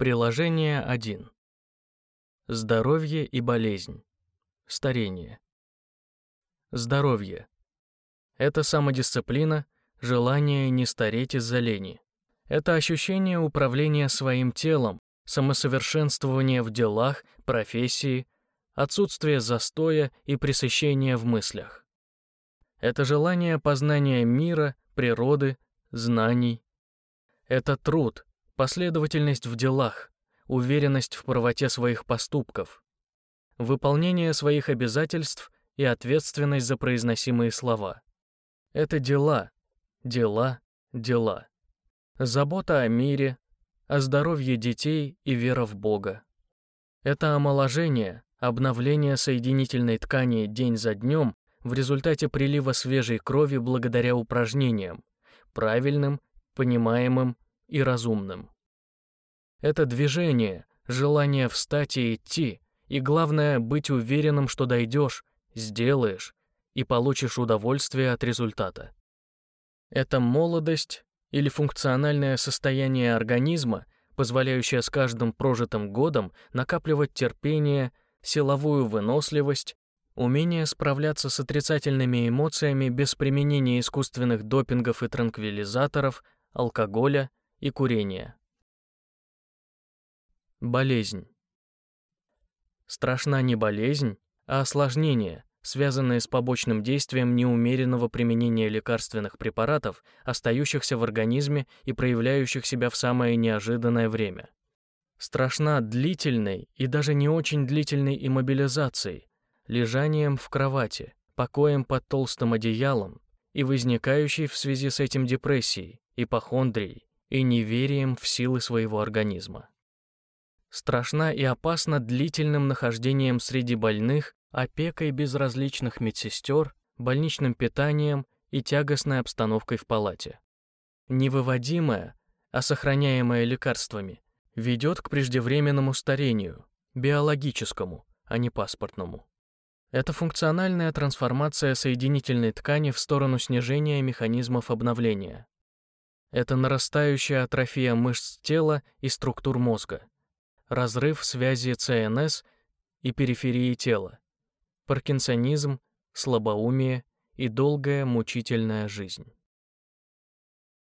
Приложение 1. Здоровье и болезнь. Старение. Здоровье. Это самодисциплина, желание не стареть из-за лени. Это ощущение управления своим телом, самосовершенствование в делах, профессии, отсутствие застоя и пресыщения в мыслях. Это желание познания мира, природы, знаний. Это труд, последовательность в делах, уверенность в правоте своих поступков, выполнение своих обязательств и ответственность за произносимые слова. Это дела, дела, дела. Забота о мире, о здоровье детей и вера в Бога. Это омоложение, обновление соединительной ткани день за днем в результате прилива свежей крови благодаря упражнениям, правильным, понимаемым и разумным. Это движение, желание встать и идти, и главное быть уверенным, что дойдешь, сделаешь и получишь удовольствие от результата. Это молодость или функциональное состояние организма, позволяющее с каждым прожитым годом накапливать терпение, силовую выносливость, умение справляться с отрицательными эмоциями без применения искусственных допингов и транквилизаторов, алкоголя и курения. Болезнь. Страшна не болезнь, а осложнение, связанные с побочным действием неумеренного применения лекарственных препаратов, остающихся в организме и проявляющих себя в самое неожиданное время. Страшна длительной и даже не очень длительной иммобилизацией, лежанием в кровати, покоем под толстым одеялом и возникающей в связи с этим депрессией, ипохондрией и неверием в силы своего организма. Страшна и опасна длительным нахождением среди больных опекой безразличных медсестер, больничным питанием и тягостной обстановкой в палате. Невыводимое, а сохраняемое лекарствами, ведет к преждевременному старению, биологическому, а не паспортному. Это функциональная трансформация соединительной ткани в сторону снижения механизмов обновления. Это нарастающая атрофия мышц тела и структур мозга, разрыв связи ЦНС и периферии тела, паркинсонизм, слабоумие и долгая мучительная жизнь.